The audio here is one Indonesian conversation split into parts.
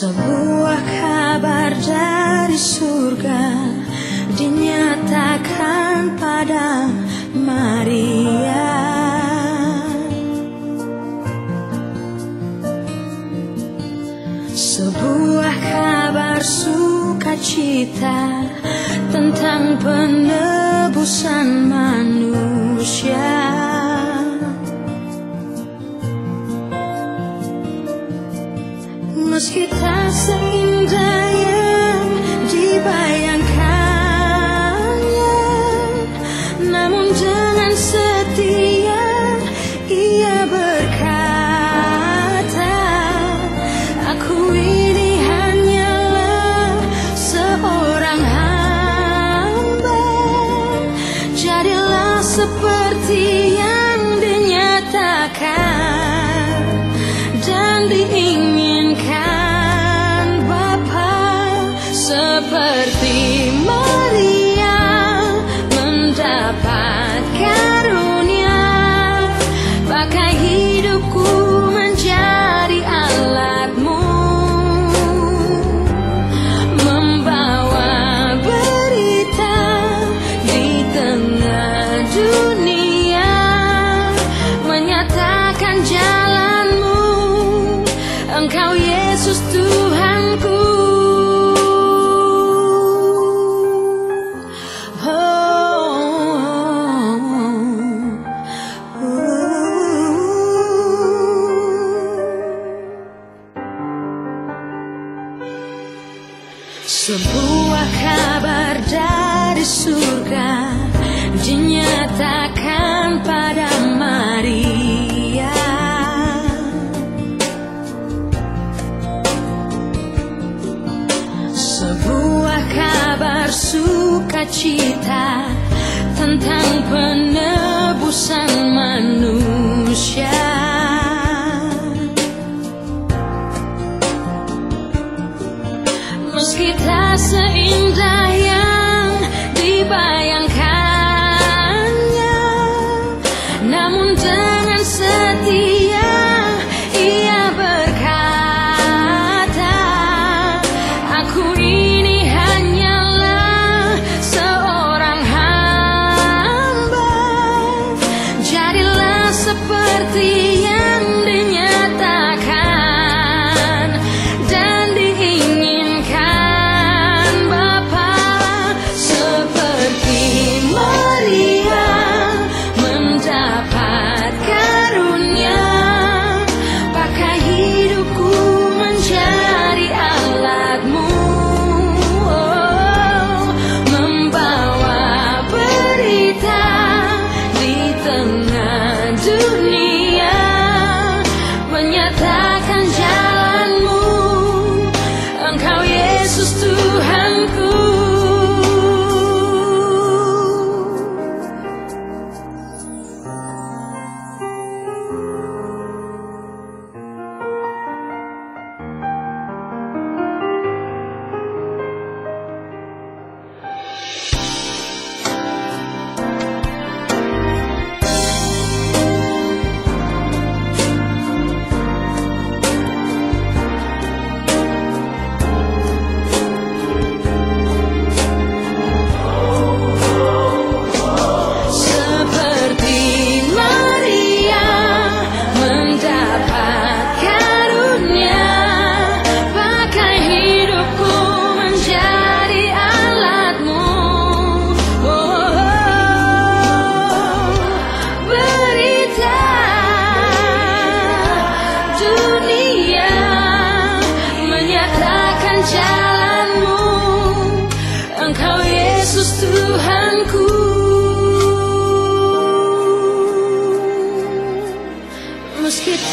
Sebuah kabar dari surga dinyatakan pada Maria. Sebuah kabar sukacita tentang penebusan manusia. Meski tak seindah yang dibayangkannya. Namun dengan setia ia berkata Aku ini hanyalah seorang hamba. Jadilah seperti Sebuah kabar dari surga dinyatakan pada Maria. Sebuah kabar sukacita tentang penebusan manusia.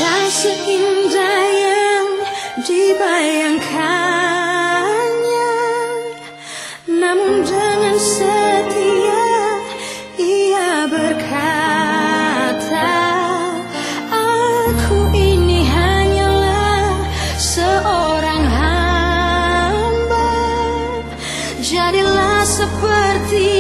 tak seindah yang dibayangkannya. Namun dengan setia ia berkata Aku ini hanyalah seorang hamba. Jadilah seperti